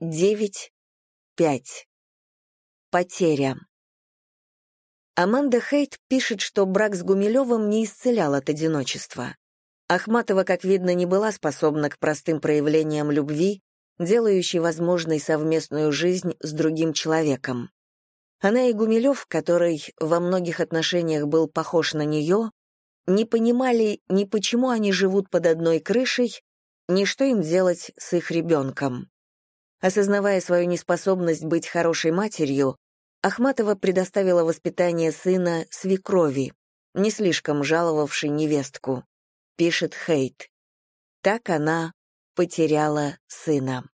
9, 5. Потеря. Аманда Хейт пишет, что брак с Гумилевым не исцелял от одиночества. Ахматова, как видно, не была способна к простым проявлениям любви, делающей возможной совместную жизнь с другим человеком. Она и Гумилев, который во многих отношениях был похож на нее, не понимали ни почему они живут под одной крышей, ни что им делать с их ребенком. Осознавая свою неспособность быть хорошей матерью, Ахматова предоставила воспитание сына свекрови, не слишком жаловавшей невестку, пишет Хейт. Так она потеряла сына.